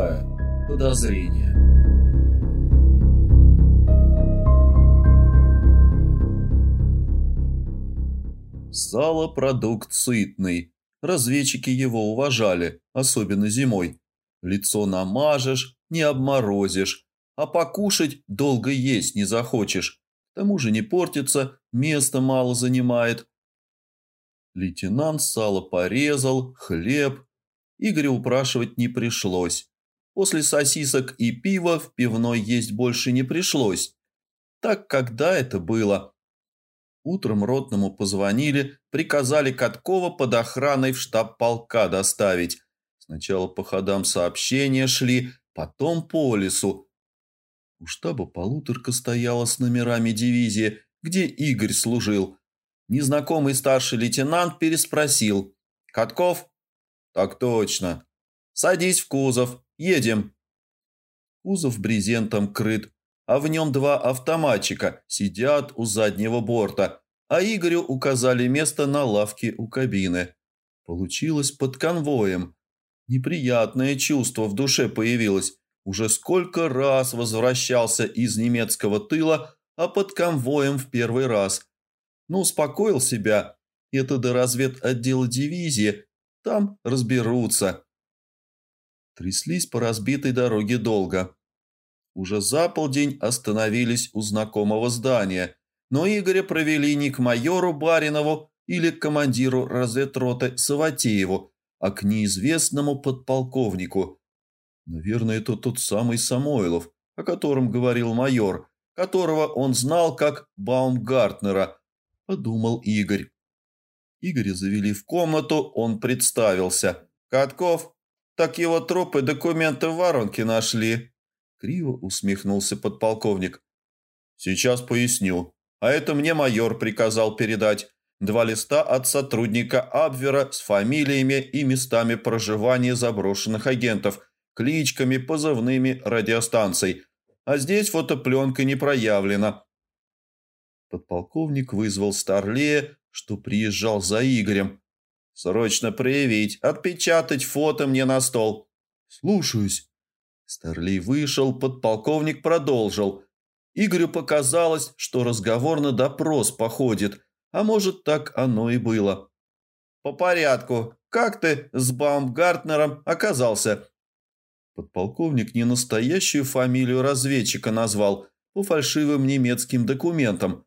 шестая. Подозрение. Сало – продукт сытный. Разведчики его уважали, особенно зимой. Лицо намажешь, не обморозишь, а покушать долго есть не захочешь. К тому же не портится, места мало занимает. Лейтенант сало порезал, хлеб. Игоря упрашивать не пришлось. После сосисок и пива в пивной есть больше не пришлось. Так когда это было? Утром ротному позвонили, приказали Каткова под охраной в штаб полка доставить. Сначала по ходам сообщения шли, потом по лесу. У штаба полуторка стояла с номерами дивизии, где Игорь служил. Незнакомый старший лейтенант переспросил. «Катков?» «Так точно. Садись в кузов. Едем». Кузов брезентом крыт, а в нем два автоматчика сидят у заднего борта, а Игорю указали место на лавке у кабины. Получилось под конвоем. Неприятное чувство в душе появилось. Уже сколько раз возвращался из немецкого тыла, а под конвоем в первый раз. Но успокоил себя. Это до разведотдела дивизии. Там разберутся. Тряслись по разбитой дороге долго. Уже за полдень остановились у знакомого здания, но Игоря провели не к майору Баринову или к командиру разведроты Саватееву, а к неизвестному подполковнику. Наверное, это тот самый Самойлов, о котором говорил майор, которого он знал как Баумгартнера, подумал Игорь. Игоря завели в комнату, он представился. «Катков, так его трупы документы в воронке нашли», Криво усмехнулся подполковник. «Сейчас поясню. А это мне майор приказал передать. Два листа от сотрудника Абвера с фамилиями и местами проживания заброшенных агентов, кличками, позывными радиостанций. А здесь фотопленка не проявлена». Подполковник вызвал Старлея, что приезжал за Игорем. «Срочно проявить, отпечатать фото мне на стол». «Слушаюсь». Старлей вышел, подполковник продолжил. Игорю показалось, что разговор на допрос походит, а может, так оно и было. «По порядку. Как ты с Баумгартнером оказался?» Подполковник не настоящую фамилию разведчика назвал, по фальшивым немецким документам.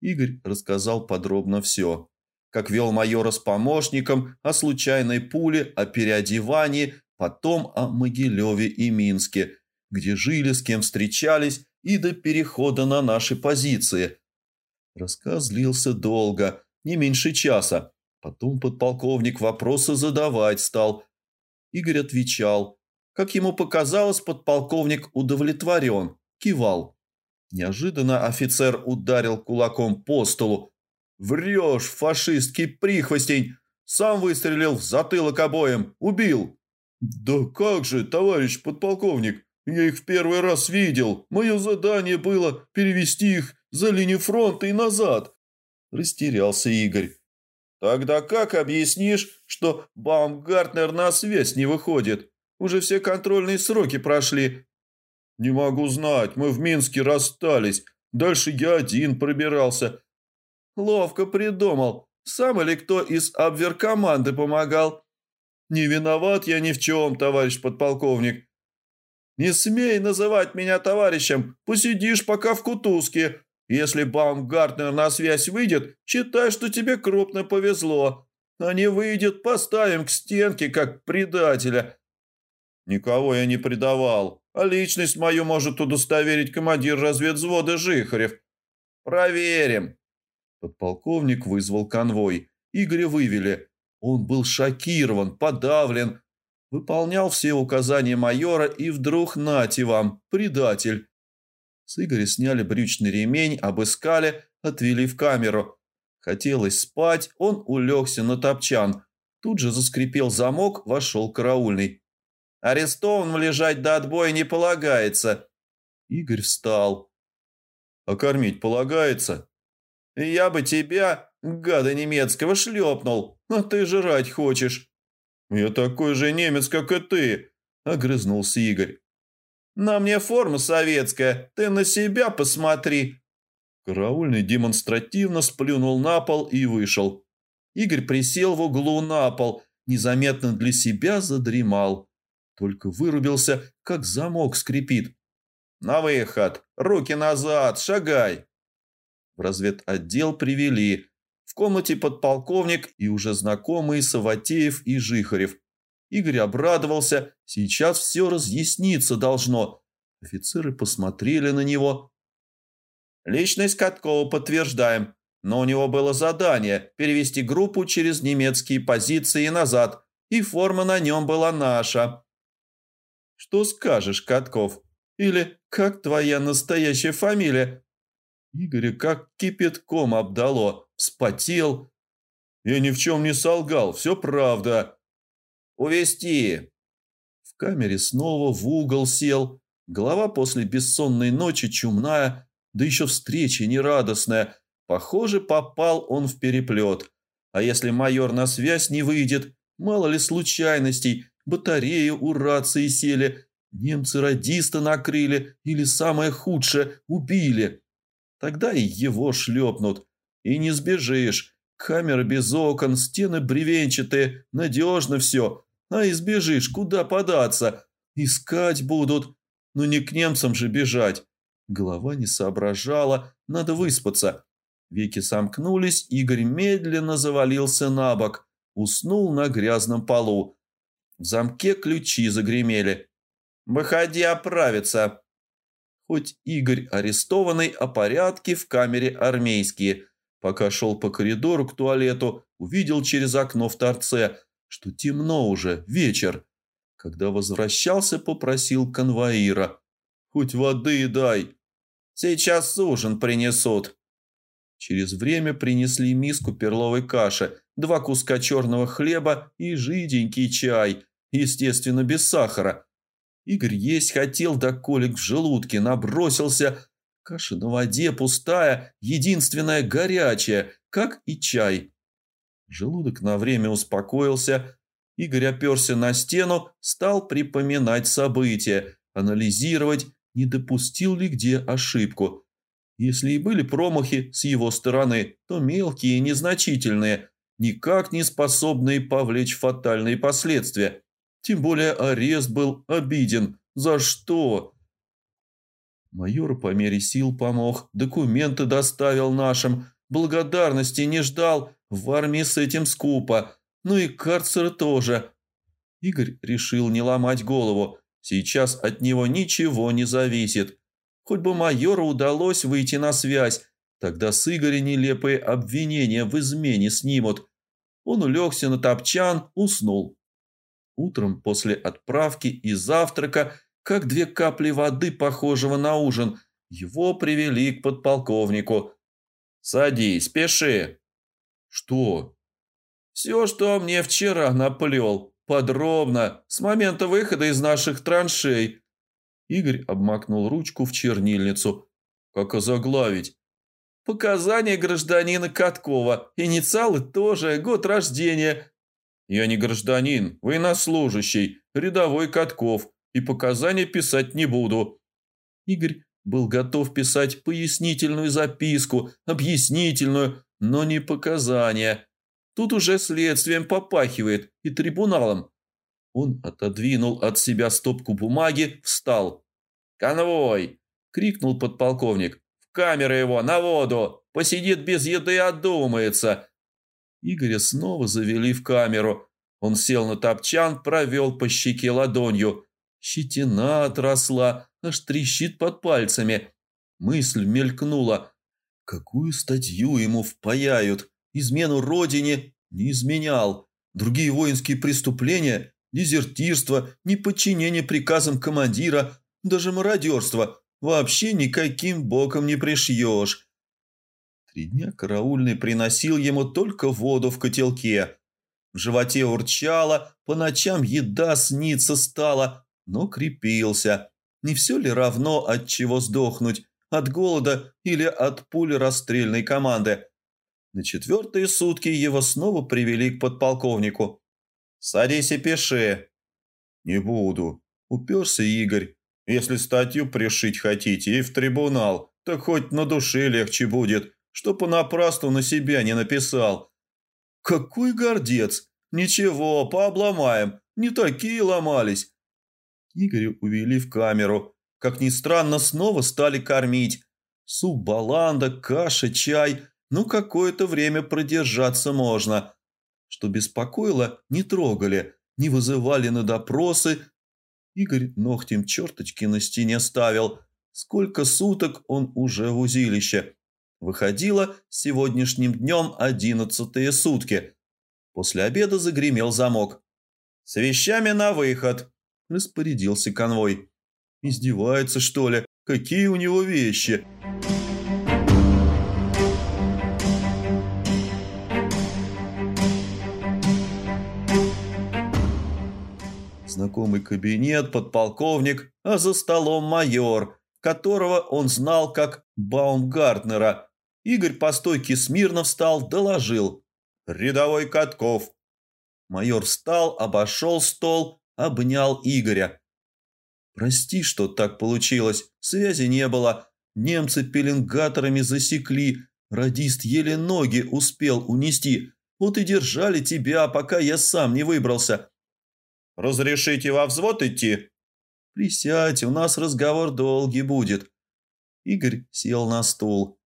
Игорь рассказал подробно все. Как вел майора с помощником, о случайной пуле, о переодевании, потом о Могилеве и Минске, где жили, с кем встречались, и до перехода на наши позиции. Рассказ длился долго, не меньше часа. Потом подполковник вопросы задавать стал. Игорь отвечал. Как ему показалось, подполковник удовлетворен, кивал. Неожиданно офицер ударил кулаком по столу. «Врешь, фашистский прихвостень! Сам выстрелил в затылок обоим, убил!» «Да как же, товарищ подполковник, я их в первый раз видел. Мое задание было перевести их за линию фронта и назад». Растерялся Игорь. «Тогда как объяснишь, что Баумгартнер на связь не выходит? Уже все контрольные сроки прошли». «Не могу знать, мы в Минске расстались. Дальше я один пробирался». «Ловко придумал. Сам или кто из обверкоманды помогал?» «Не виноват я ни в чем, товарищ подполковник». «Не смей называть меня товарищем, посидишь пока в кутузке. Если Баумгартнер на связь выйдет, считай, что тебе крупно повезло. А не выйдет, поставим к стенке, как предателя». «Никого я не предавал, а личность мою может удостоверить командир разведвзвода Жихарев. Проверим». Подполковник вызвал конвой. Игоря вывели. Он был шокирован, подавлен, выполнял все указания майора и вдруг нате вам, предатель. С Игоря сняли брючный ремень, обыскали, отвели в камеру. Хотелось спать, он улегся на топчан. Тут же заскрипел замок, вошел караульный. «Арестованным лежать до отбоя не полагается». Игорь встал. «А кормить полагается?» «Я бы тебя, гада немецкого, шлепнул, а ты жрать хочешь». «Я такой же немец, как и ты. – огрызнулся Игорь. «На мне форма советская, ты на себя посмотри!» Караульный демонстративно сплюнул на пол и вышел. Игорь присел в углу на пол, незаметно для себя задремал. Только вырубился, как замок скрипит. «На выход! Руки назад! Шагай!» В разведотдел привели. В комнате подполковник и уже знакомые Саватеев и Жихарев. Игорь обрадовался. Сейчас все разъясниться должно. Офицеры посмотрели на него. «Личность Каткова подтверждаем, но у него было задание перевести группу через немецкие позиции назад, и форма на нем была наша». «Что скажешь, Катков?» Или как твоя настоящая фамилия?» Игоря как кипятком обдало, вспотел. «Я ни в чем не солгал, все правда». «Увести!» В камере снова в угол сел. Голова после бессонной ночи чумная, да еще встреча нерадостная. Похоже, попал он в переплет. А если майор на связь не выйдет, мало ли случайностей, батареи у рации сели, Немцы радиста накрыли или, самое худшее, убили. Тогда и его шлепнут. И не сбежишь. Камера без окон, стены бревенчатые, надежно все. А избежишь, куда податься? Искать будут. Но не к немцам же бежать. Голова не соображала, надо выспаться. Веки сомкнулись, Игорь медленно завалился на бок. Уснул на грязном полу. В замке ключи загремели. Выходи оправиться. Хоть Игорь арестованный, а порядки в камере армейские. Пока шел по коридору к туалету, увидел через окно в торце, что темно уже, вечер. Когда возвращался, попросил конвоира. «Хоть воды дай». «Сейчас ужин принесут». Через время принесли миску перловой каши, два куска черного хлеба и жиденький чай, естественно, без сахара. Игорь есть хотел, да колик в желудке набросился. Каша на воде пустая, единственная горячая, как и чай. Желудок на время успокоился. Игорь оперся на стену, стал припоминать события, анализировать, не допустил ли где ошибку. Если и были промахи с его стороны, то мелкие и незначительные, никак не способные повлечь фатальные последствия. Тем более арест был обиден. За что? Майор по мере сил помог, документы доставил нашим, благодарности не ждал, в армии с этим скупо, ну и карцер тоже. Игорь решил не ломать голову, сейчас от него ничего не зависит. Хоть бы майору удалось выйти на связь, тогда с Игоря нелепые обвинения в измене снимут. Он улегся на топчан, уснул. Утром после отправки и завтрака, как две капли воды, похожего на ужин, его привели к подполковнику. «Садись, пиши». «Что?» «Все, что мне вчера наплел. Подробно, с момента выхода из наших траншей». Игорь обмакнул ручку в чернильницу. «Как озаглавить?» «Показания гражданина Каткова. Инициалы тоже, год рождения, «Я не гражданин, военнослужащий, рядовой Катков, и показания писать не буду». Игорь был готов писать пояснительную записку, объяснительную, но не показания. Тут уже следствием попахивает и трибуналом. Он отодвинул от себя стопку бумаги, встал. «Конвой!» – крикнул подполковник. «В камеру его, на воду! Посидит без еды, одумается!» Игоря снова завели в камеру. Он сел на топчан, провел по щеке ладонью. Щетина отросла, аж трещит под пальцами. Мысль мелькнула. Какую статью ему впаяют? Измену родине не изменял. Другие воинские преступления, дезертирство, неподчинение приказам командира, даже мародерство вообще никаким боком не пришьешь. Три дня караульный приносил ему только воду в котелке. В животе урчало, по ночам еда снится стала, но крепился. Не все ли равно, от чего сдохнуть, от голода или от пули расстрельной команды? На четвертые сутки его снова привели к подполковнику. «Садись и пиши». «Не буду». Уперся Игорь. «Если статью пришить хотите и в трибунал, так хоть на душе легче будет, что понапрасну на себя не написал». «Какой гордец! Ничего, пообломаем, не такие ломались». Игоря увели в камеру. Как ни странно, снова стали кормить. Суп баланда, каша, чай. Ну, какое-то время продержаться можно. Что беспокоило, не трогали, не вызывали на допросы. Игорь ногтем черточки на стене ставил. Сколько суток он уже в узилище. Выходило сегодняшним днем одиннадцатые сутки. После обеда загремел замок. «С вещами на выход!» – распорядился конвой. «Издевается, что ли? Какие у него вещи?» Знакомый кабинет, подполковник, а за столом майор, которого он знал как Баумгартнера. Игорь по стойке смирно встал, доложил. «Рядовой Катков». Майор встал, обошел стол, обнял Игоря. «Прости, что так получилось. Связи не было. Немцы пеленгаторами засекли. Радист еле ноги успел унести. Вот и держали тебя, пока я сам не выбрался. Разрешите во взвод идти?» «Присядь, у нас разговор долгий будет». Игорь сел на стул.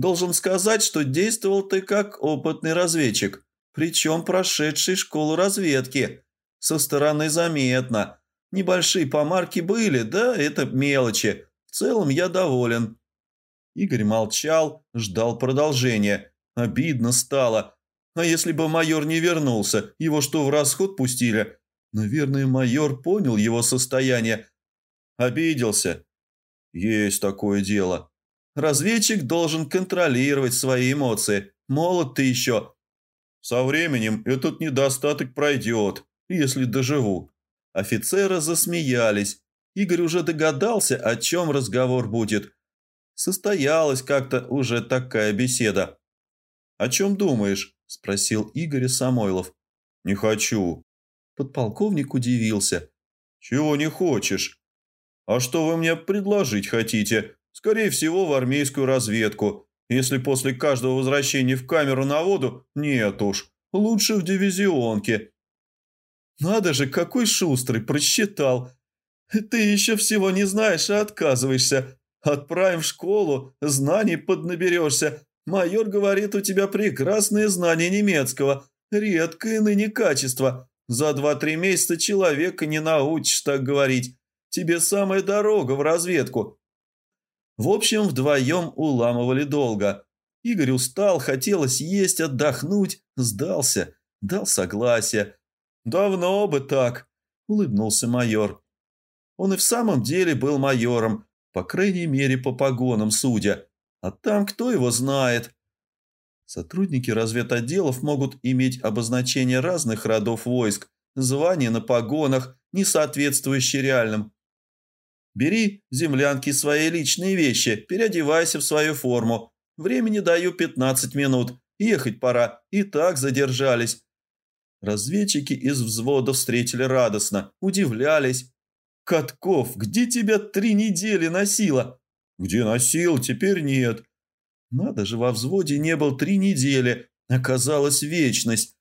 «Должен сказать, что действовал ты как опытный разведчик, причем прошедший школу разведки. Со стороны заметно. Небольшие помарки были, да, это мелочи. В целом я доволен». Игорь молчал, ждал продолжения. Обидно стало. А если бы майор не вернулся, его что, в расход пустили? Наверное, майор понял его состояние. Обиделся. Есть такое дело. Разведчик должен контролировать свои эмоции. Молод ты еще. Со временем этот недостаток пройдет, если доживу. Офицеры засмеялись. Игорь уже догадался, о чем разговор будет. Состоялась как-то уже такая беседа. «О чем думаешь?» – спросил Игорь Самойлов. «Не хочу», Подполковник удивился. «Чего не хочешь?» «А что вы мне предложить хотите? Скорее всего, в армейскую разведку. Если после каждого возвращения в камеру на воду, нет уж. Лучше в дивизионке». «Надо же, какой шустрый, просчитал. Ты еще всего не знаешь, а отказываешься. Отправим в школу, знаний поднаберешься. Майор говорит, у тебя прекрасные знания немецкого, редкое ныне качество. За два-три месяца человека не научишь так говорить. Тебе самая дорога в разведку. В общем, вдвоем уламывали долго. Игорь устал, хотелось есть, отдохнуть, сдался, дал согласие. «Давно бы так», – улыбнулся майор. Он и в самом деле был майором, по крайней мере по погонам судя. А там кто его знает? Сотрудники разведотделов могут иметь обозначение разных родов войск, звания на погонах, не соответствующие реальным. Бери землянки свои личные вещи, переодевайся в свою форму. Времени даю 15 минут. Ехать пора. И так задержались. Разведчики из взвода встретили радостно, удивлялись. «Катков, где тебя три недели носило?» «Где носил, теперь нет. Надо же, во взводе не был три недели. Оказалась вечность.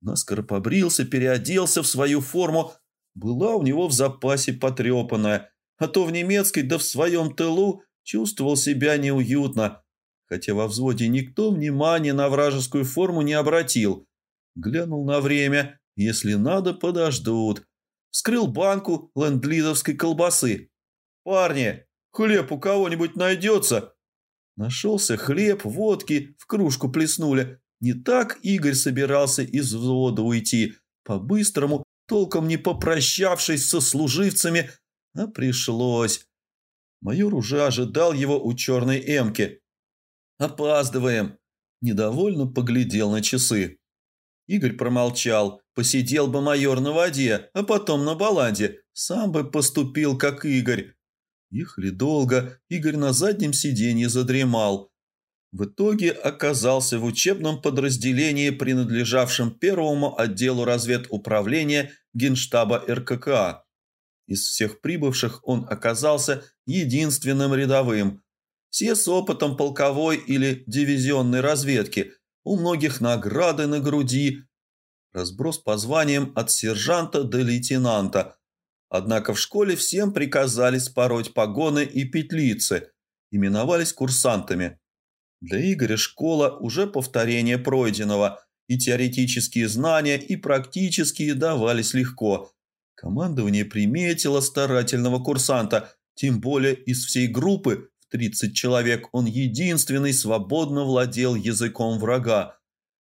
Наскоро побрился, переоделся в свою форму. Была у него в запасе потрепанная. А то в немецкой, да в своем тылу чувствовал себя неуютно. Хотя во взводе никто внимания на вражескую форму не обратил. Глянул на время. Если надо, подождут. Вскрыл банку ленд-лизовской колбасы. «Парни, хлеб у кого-нибудь найдется?» Нашелся хлеб, водки, в кружку плеснули. Не так Игорь собирался из взвода уйти. По-быстрому, толком не попрощавшись со служивцами, а пришлось. Майор уже ожидал его у черной эмки. «Опаздываем!» Недовольно поглядел на часы. Игорь промолчал. Посидел бы майор на воде, а потом на баланде. Сам бы поступил, как Игорь. Ехали долго, Игорь на заднем сиденье задремал. В итоге оказался в учебном подразделении, принадлежавшем первому отделу разведуправления Генштаба РККА. Из всех прибывших он оказался единственным рядовым. Все с опытом полковой или дивизионной разведки, у многих награды на груди. Разброс по званиям от сержанта до лейтенанта. Однако в школе всем приказали спороть погоны и петлицы, именовались курсантами. Для Игоря школа уже повторение пройденного, и теоретические знания, и практические давались легко. Командование приметило старательного курсанта, тем более из всей группы в 30 человек он единственный свободно владел языком врага.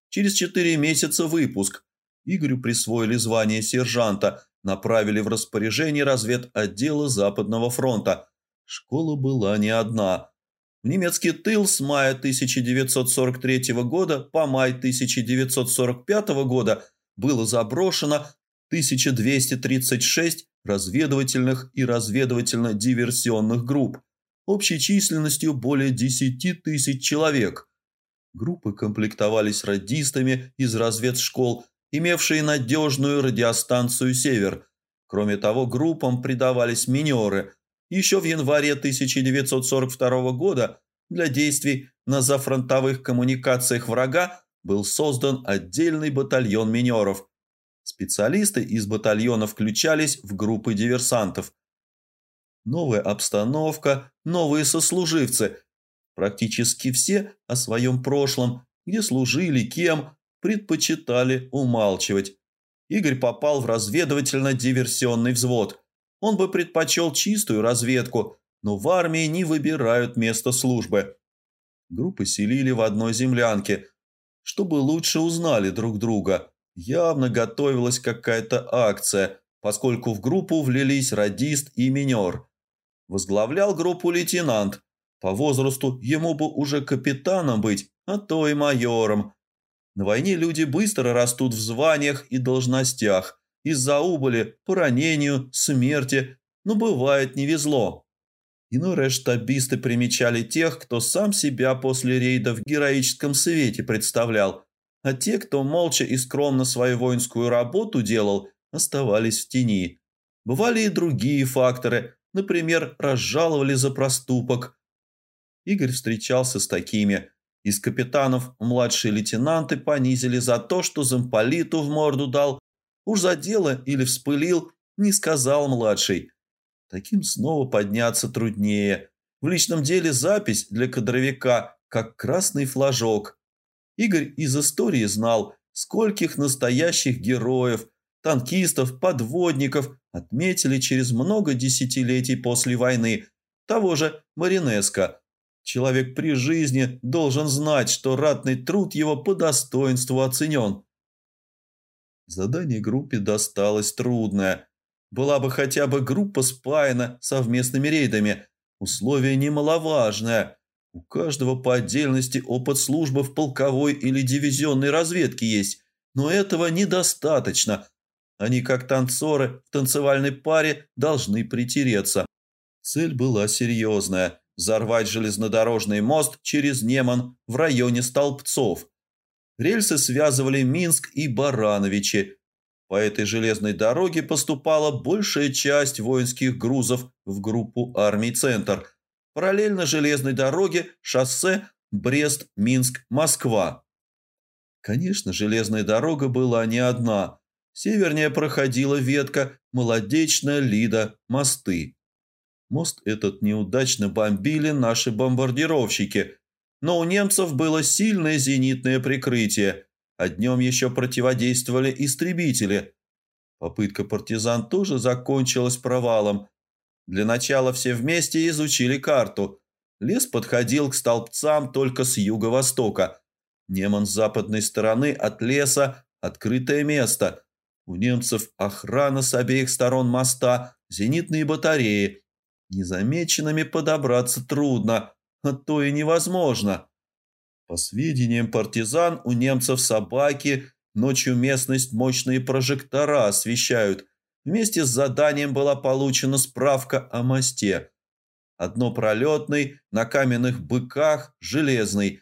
Через 4 месяца выпуск. Игорю присвоили звание сержанта, направили в распоряжение разведотдела Западного фронта. Школа была не одна – немецкий тыл с мая 1943 года по май 1945 года было заброшено 1236 разведывательных и разведывательно-диверсионных групп общей численностью более 10 тысяч человек. Группы комплектовались радистами из разведшкол, имевшие надежную радиостанцию «Север». Кроме того, группам придавались минеры – еще в январе 1942 года для действий на зафронтовых коммуникациях врага был создан отдельный батальон минеров. Специалисты из батальона включались в группы диверсантов. Новая обстановка, новые сослуживцы. Практически все о своем прошлом, где служили, кем, предпочитали умалчивать. Игорь попал в разведывательно-диверсионный взвод – он бы предпочел чистую разведку, но в армии не выбирают место службы. Группы селили в одной землянке, чтобы лучше узнали друг друга. Явно готовилась какая-то акция, поскольку в группу влились радист и минер. Возглавлял группу лейтенант. По возрасту ему бы уже капитаном быть, а то и майором. На войне люди быстро растут в званиях и должностях – из-за убыли, по ранению, смерти, но бывает не везло. Иной штабисты примечали тех, кто сам себя после рейда в героическом свете представлял, а те, кто молча и скромно свою воинскую работу делал, оставались в тени. Бывали и другие факторы, например, разжаловали за проступок. Игорь встречался с такими. Из капитанов младшие лейтенанты понизили за то, что замполиту в морду дал, Уж за дело или вспылил, не сказал младший. Таким снова подняться труднее. В личном деле запись для кадровика, как красный флажок. Игорь из истории знал, скольких настоящих героев, танкистов, подводников отметили через много десятилетий после войны. Того же Маринеско. Человек при жизни должен знать, что ратный труд его по достоинству оценен. Задание группе досталось трудное. Была бы хотя бы группа спаяна совместными рейдами. Условие немаловажное. У каждого по отдельности опыт службы в полковой или дивизионной разведке есть, но этого недостаточно. Они, как танцоры в танцевальной паре, должны притереться. Цель была серьезная – взорвать железнодорожный мост через Неман в районе Столбцов – Рельсы связывали Минск и Барановичи. По этой железной дороге поступала большая часть воинских грузов в группу армий «Центр». Параллельно железной дороге шоссе Брест-Минск-Москва. Конечно, железная дорога была не одна. Севернее проходила ветка Молодечная, Лида, мосты. Мост этот неудачно бомбили наши бомбардировщики – но у немцев было сильное зенитное прикрытие, а днем еще противодействовали истребители. Попытка партизан тоже закончилась провалом. Для начала все вместе изучили карту. Лес подходил к столбцам только с юго-востока. Неман с западной стороны от леса – открытое место. У немцев охрана с обеих сторон моста, зенитные батареи. Незамеченными подобраться трудно – а то и невозможно. По сведениям партизан, у немцев собаки, ночью местность мощные прожектора освещают. Вместе с заданием была получена справка о мосте. Одно пролетный, на каменных быках, железный.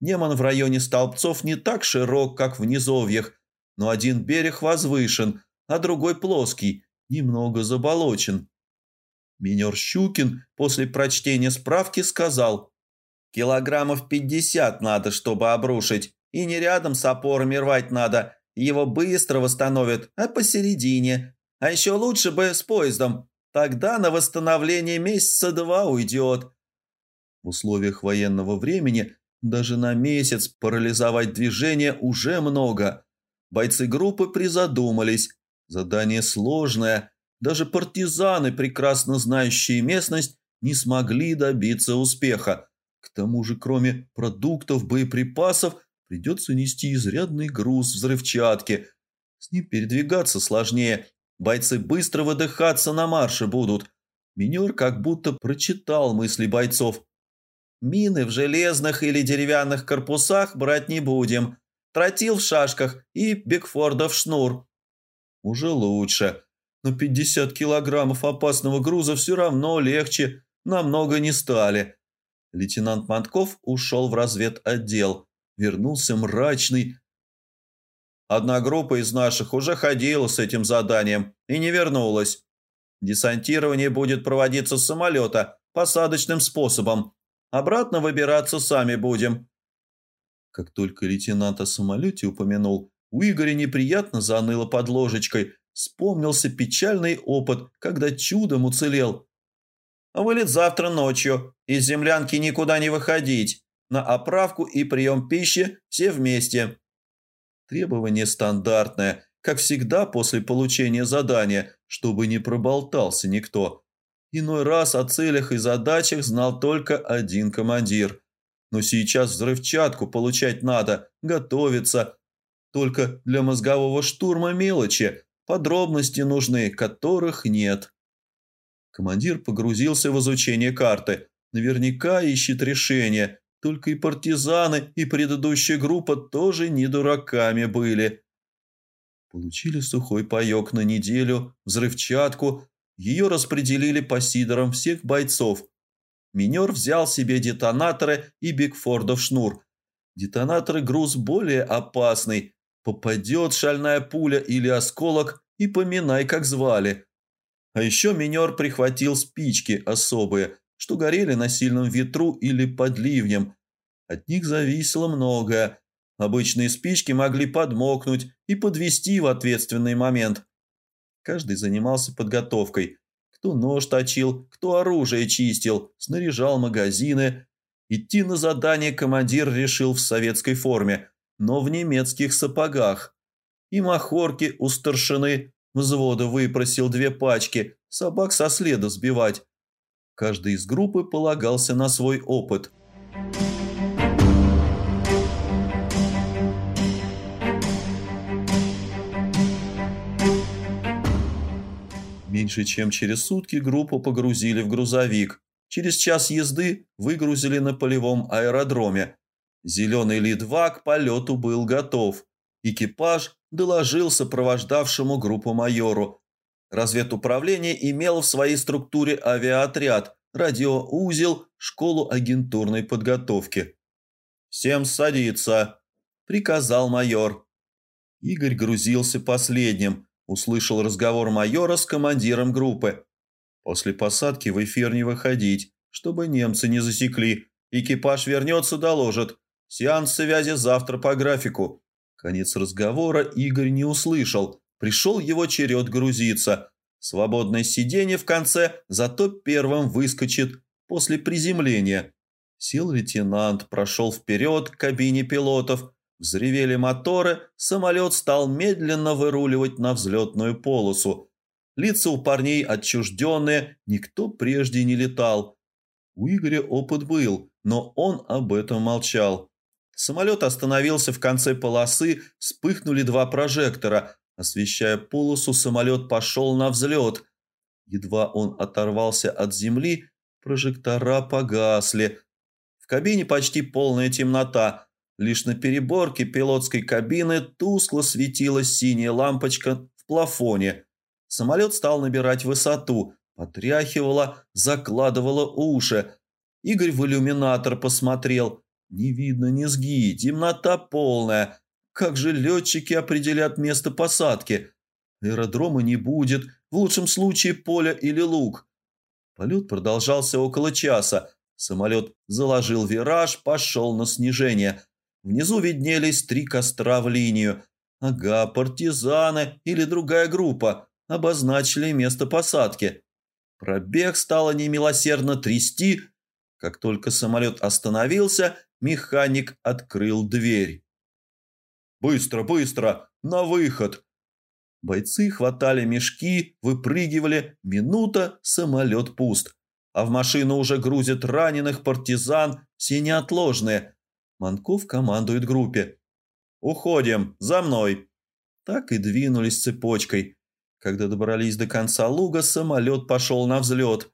Неман в районе столбцов не так широк, как в низовьях, но один берег возвышен, а другой плоский. немного заболочен. Минер Щукин после прочтения справки сказал, «Килограммов пятьдесят надо, чтобы обрушить, и не рядом с опорами рвать надо, его быстро восстановят, а посередине. А еще лучше бы с поездом, тогда на восстановление месяца два уйдет». В условиях военного времени даже на месяц парализовать движение уже много. Бойцы группы призадумались. Задание сложное. Даже партизаны, прекрасно знающие местность, не смогли добиться успеха. К тому же, кроме продуктов, боеприпасов, придется нести изрядный груз взрывчатки. С ним передвигаться сложнее. Бойцы быстро выдыхаться на марше будут. Минер как будто прочитал мысли бойцов. Мины в железных или деревянных корпусах брать не будем. Тротил в шашках и Бигфордов шнур. Уже лучше. Но 50 килограммов опасного груза все равно легче. Намного не стали. Лейтенант Мантков ушел в разведотдел. Вернулся мрачный. Одна группа из наших уже ходила с этим заданием и не вернулась. Десантирование будет проводиться с самолета посадочным способом. Обратно выбираться сами будем». Как только лейтенант о самолете упомянул, у Игоря неприятно заныло под ложечкой. Вспомнился печальный опыт, когда чудом уцелел. «Вылет завтра ночью. Из землянки никуда не выходить. На оправку и прием пищи все вместе». Требование стандартное, как всегда после получения задания, чтобы не проболтался никто. Иной раз о целях и задачах знал только один командир. Но сейчас взрывчатку получать надо, готовиться. Только для мозгового штурма мелочи, подробности нужны, которых нет. Командир погрузился в изучение карты. Наверняка ищет решение. Только и партизаны, и предыдущая группа тоже не дураками были. Получили сухой паек на неделю, взрывчатку, ее распределили по сидорам всех бойцов. Минер взял себе детонаторы и Бигфордов шнур. Детонаторы груз более опасный. Попадет шальная пуля или осколок и поминай, как звали. А еще минер прихватил спички особые, что горели на сильном ветру или под ливнем. От них зависело многое. Обычные спички могли подмокнуть и подвести в ответственный момент. Каждый занимался подготовкой. Кто нож точил, кто оружие чистил, снаряжал магазины. Идти на задание командир решил в советской форме, но в немецких сапогах. И махорки у старшины взвода выпросил две пачки, собак со следа сбивать. Каждый из группы полагался на свой опыт – Меньше чем через сутки группу погрузили в грузовик. Через час езды выгрузили на полевом аэродроме. Зеленый Ли-2 к полету был готов. Экипаж доложил сопровождавшему группу майору. Разведуправление имело в своей структуре авиаотряд, радиоузел, школу агентурной подготовки. «Всем садиться!» – приказал майор. Игорь грузился последним – Услышал разговор майора с командиром группы. После посадки в эфир не выходить, чтобы немцы не засекли. Экипаж вернется, доложит. Сеанс связи завтра по графику. Конец разговора Игорь не услышал. Пришел его черед грузиться. Свободное сиденье в конце, зато первым выскочит после приземления. Сел лейтенант, прошел вперед к кабине пилотов, Взревели моторы, самолет стал медленно выруливать на взлетную полосу. Лица у парней отчужденные, никто прежде не летал. У Игоря опыт был, но он об этом молчал. Самолет остановился в конце полосы, вспыхнули два прожектора. Освещая полосу, самолет пошел на взлет. Едва он оторвался от земли, прожектора погасли. В кабине почти полная темнота – Лишь на переборке пилотской кабины тускло светилась синяя лампочка в плафоне. Самолет стал набирать высоту, потряхивало, закладывало уши. Игорь в иллюминатор посмотрел. Не видно низги, темнота полная. Как же летчики определят место посадки? Аэродрома не будет, в лучшем случае поля или луг. Полет продолжался около часа. Самолет заложил вираж, пошел на снижение. Внизу виднелись три костра в линию. Ага, партизаны или другая группа обозначили место посадки. Пробег стало немилосердно трясти. Как только самолет остановился, механик открыл дверь. «Быстро, быстро! На выход!» Бойцы хватали мешки, выпрыгивали. Минута, самолет пуст. А в машину уже грузят раненых партизан, все неотложные. Манков командует группе. «Уходим! За мной!» Так и двинулись цепочкой. Когда добрались до конца луга, самолет пошел на взлет.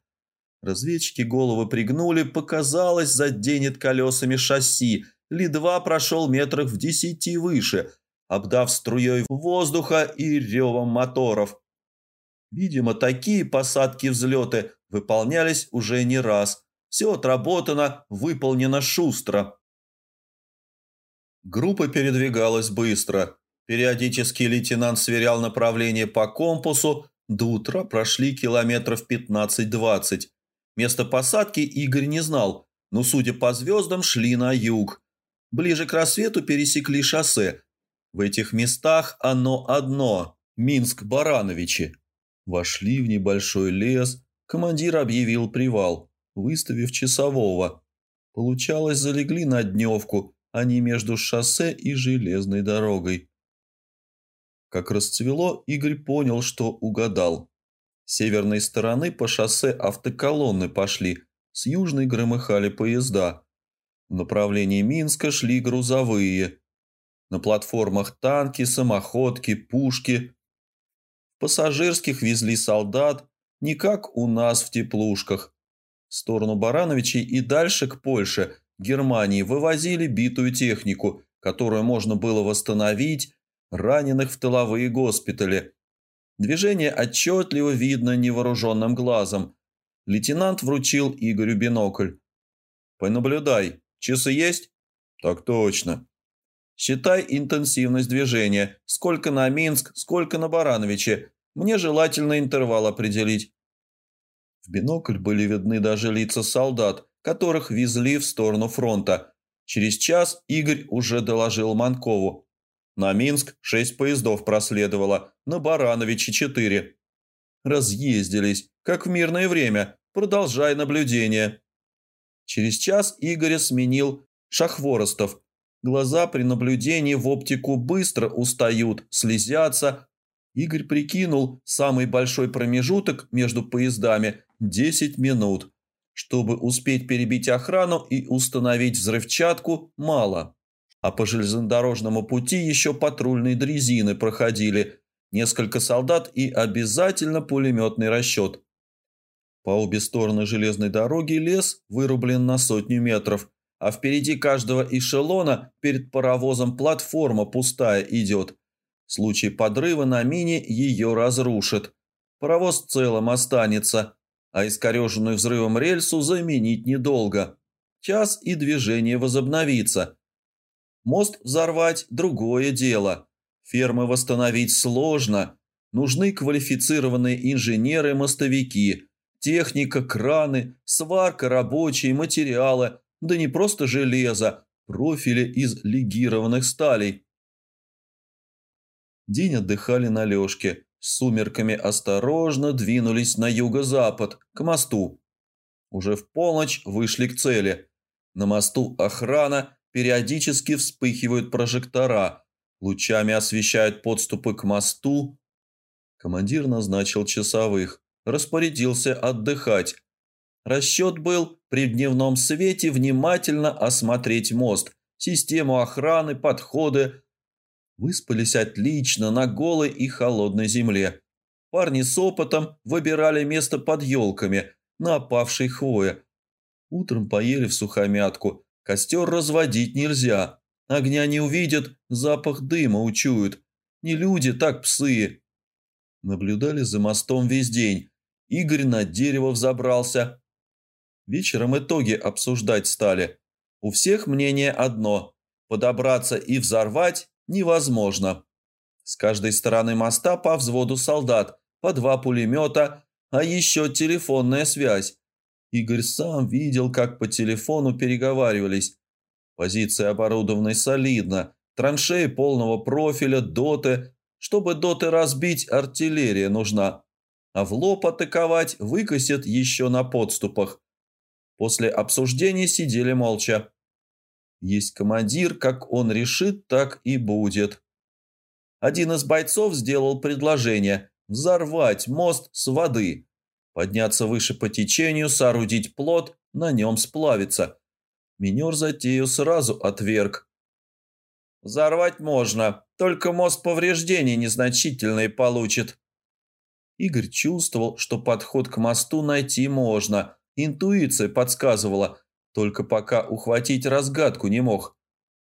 Разведчики головы пригнули, показалось, заденет колесами шасси. Ли-2 прошел метрах в десяти выше, обдав струей воздуха и ревом моторов. Видимо, такие посадки-взлеты выполнялись уже не раз. Все отработано, выполнено шустро. Группа передвигалась быстро. Периодически лейтенант сверял направление по компасу. До утра прошли километров 15-20. Место посадки Игорь не знал, но, судя по звездам, шли на юг. Ближе к рассвету пересекли шоссе. В этих местах оно одно – Минск-Барановичи. Вошли в небольшой лес. Командир объявил привал, выставив часового. Получалось, залегли на дневку, а не между шоссе и железной дорогой. Как расцвело, Игорь понял, что угадал. С северной стороны по шоссе автоколонны пошли, с южной громыхали поезда. В направлении Минска шли грузовые. На платформах танки, самоходки, пушки. В пассажирских везли солдат, не как у нас в теплушках. В сторону Барановичей и дальше к Польше, Германии вывозили битую технику, которую можно было восстановить, раненых в тыловые госпитали. Движение отчетливо видно невооруженным глазом. Лейтенант вручил Игорю бинокль. «Понаблюдай. Часы есть?» «Так точно». «Считай интенсивность движения. Сколько на Минск, сколько на Барановиче. Мне желательно интервал определить». В бинокль были видны даже лица солдат, которых везли в сторону фронта. Через час Игорь уже доложил Манкову. На Минск шесть поездов проследовало, на Барановичи четыре. Разъездились, как в мирное время. Продолжай наблюдение. Через час Игоря сменил Шахворостов. Глаза при наблюдении в оптику быстро устают, слезятся. Игорь прикинул самый большой промежуток между поездами – 10 минут. Чтобы успеть перебить охрану и установить взрывчатку – мало а по железнодорожному пути еще патрульные дрезины проходили, несколько солдат и обязательно пулеметный расчет. По обе стороны железной дороги лес вырублен на сотню метров, а впереди каждого эшелона перед паровозом платформа пустая идет. В случае подрыва на мине ее разрушит. Паровоз целым останется, а искореженную взрывом рельсу заменить недолго. Час и движение возобновится – Мост взорвать – другое дело. Фермы восстановить сложно. Нужны квалифицированные инженеры-мостовики, техника, краны, сварка, рабочие материалы, да не просто железо, профили из легированных сталей. День отдыхали на лёжке. С сумерками осторожно двинулись на юго-запад, к мосту. Уже в полночь вышли к цели. На мосту охрана – Периодически вспыхивают прожектора, лучами освещают подступы к мосту. Командир назначил часовых, распорядился отдыхать. Расчет был при дневном свете внимательно осмотреть мост, систему охраны, подходы. Выспались отлично на голой и холодной земле. Парни с опытом выбирали место под елками на опавшей хвое. Утром поели в сухомятку – Костер разводить нельзя. Огня не увидят, запах дыма учуют. Не люди, так псы. Наблюдали за мостом весь день. Игорь на дерево взобрался. Вечером итоги обсуждать стали. У всех мнение одно. Подобраться и взорвать невозможно. С каждой стороны моста по взводу солдат, по два пулемета, а еще телефонная связь. Игорь сам видел, как по телефону переговаривались. Позиция оборудованы солидно, траншеи полного профиля, доты. Чтобы доты разбить, артиллерия нужна. А в лоб атаковать выкосят еще на подступах. После обсуждения сидели молча. Есть командир, как он решит, так и будет. Один из бойцов сделал предложение взорвать мост с воды, подняться выше по течению, соорудить плот, на нем сплавиться. Минер затею сразу отверг. «Взорвать можно, только мост повреждений незначительные получит». Игорь чувствовал, что подход к мосту найти можно. Интуиция подсказывала, только пока ухватить разгадку не мог.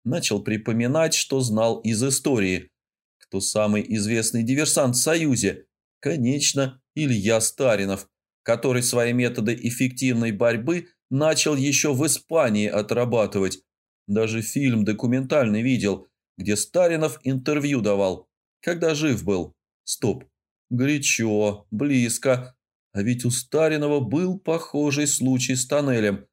Начал припоминать, что знал из истории. Кто самый известный диверсант в Союзе? Конечно, Илья Старинов, который свои методы эффективной борьбы начал еще в Испании отрабатывать. Даже фильм документальный видел, где Старинов интервью давал, когда жив был. Стоп. Горячо, близко. А ведь у Старинова был похожий случай с тоннелем.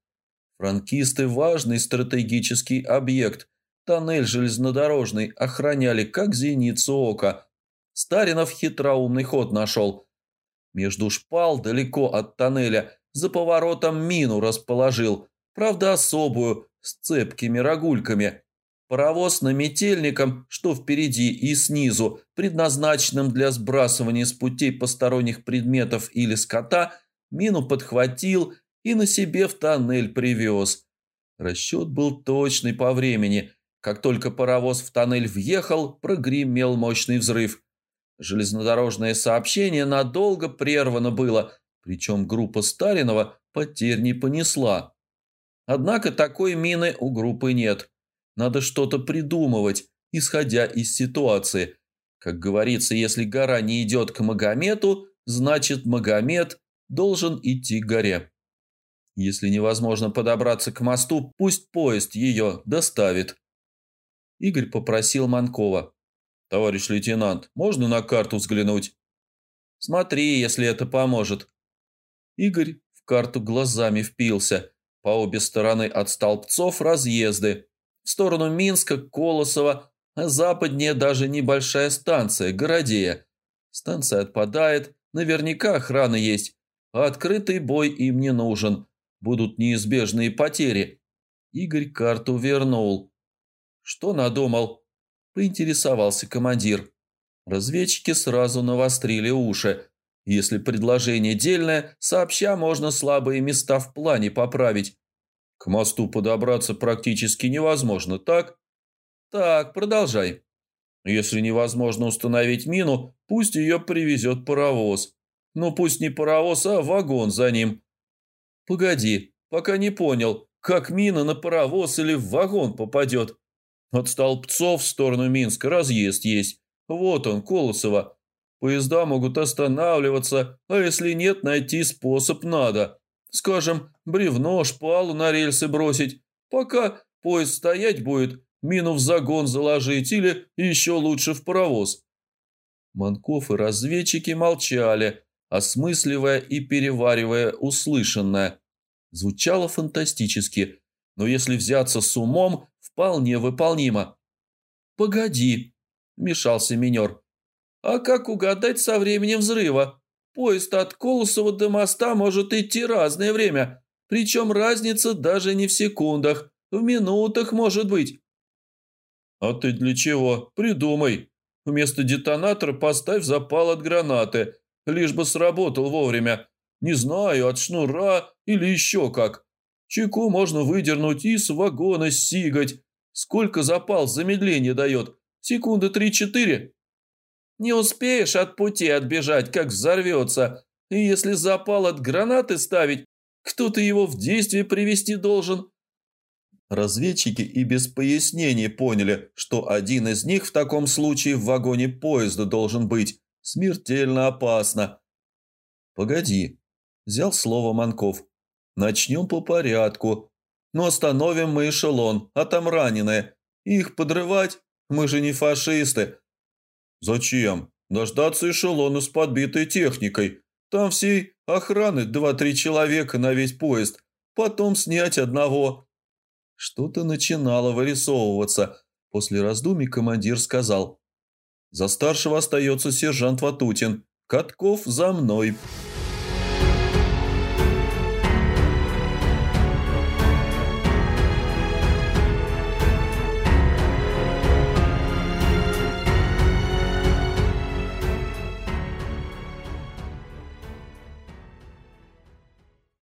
Франкисты – важный стратегический объект. Тоннель железнодорожный охраняли как зеницу ока. Старинов хитроумный ход нашел. Между шпал, далеко от тоннеля, за поворотом мину расположил. Правда, особую, с цепкими рогульками. Паровоз на метельником, что впереди и снизу, предназначенным для сбрасывания с путей посторонних предметов или скота, мину подхватил и на себе в тоннель привез. Расчет был точный по времени. Как только паровоз в тоннель въехал, прогремел мощный взрыв. Железнодорожное сообщение надолго прервано было, причем группа Сталинова потерь не понесла. Однако такой мины у группы нет. Надо что-то придумывать, исходя из ситуации. Как говорится, если гора не идет к Магомету, значит Магомед должен идти к горе. Если невозможно подобраться к мосту, пусть поезд ее доставит. Игорь попросил Манкова. «Товарищ лейтенант, можно на карту взглянуть?» «Смотри, если это поможет». Игорь в карту глазами впился. По обе стороны от столбцов разъезды. В сторону Минска, Колосова, а западнее даже небольшая станция, Городея. Станция отпадает, наверняка охрана есть, а открытый бой им не нужен будут неизбежные потери. Игорь карту вернул. Что надумал? Поинтересовался командир. Разведчики сразу навострили уши. Если предложение дельное, сообща можно слабые места в плане поправить. К мосту подобраться практически невозможно, так? Так, продолжай. Если невозможно установить мину, пусть ее привезет паровоз. Ну пусть не паровоз, а вагон за ним. «Погоди, пока не понял, как мина на паровоз или в вагон попадет. От Столбцов в сторону Минска разъезд есть. Вот он, Колосово. Поезда могут останавливаться, а если нет, найти способ надо. Скажем, бревно, шпалу на рельсы бросить. Пока поезд стоять будет, мину в загон заложить или еще лучше в паровоз». Манков и разведчики молчали, осмысливая и переваривая услышанное. Звучало фантастически, но если взяться с умом, вполне выполнимо. «Погоди», – вмешался минер. «А как угадать со временем взрыва? Поезд от Колосова до моста может идти разное время, причем разница даже не в секундах, в минутах может быть». «А ты для чего? Придумай. Вместо детонатора поставь запал от гранаты, лишь бы сработал вовремя. Не знаю, от шнура или еще как. Чеку можно выдернуть и с вагона сигать. Сколько запал замедление дает? Секунды три-четыре? Не успеешь от пути отбежать, как взорвется. И если запал от гранаты ставить, кто-то его в действие привести должен. Разведчики и без пояснений поняли, что один из них в таком случае в вагоне поезда должен быть. Смертельно опасно. «Погоди», – взял слово Манков. «Начнем по порядку. Но остановим мы эшелон, а там раненые. Их подрывать? Мы же не фашисты». «Зачем? Дождаться эшелона с подбитой техникой. Там всей охраны два-три человека на весь поезд. Потом снять одного». Что-то начинало вырисовываться. После раздумий командир сказал. «За старшего остается сержант Ватутин. Катков за мной».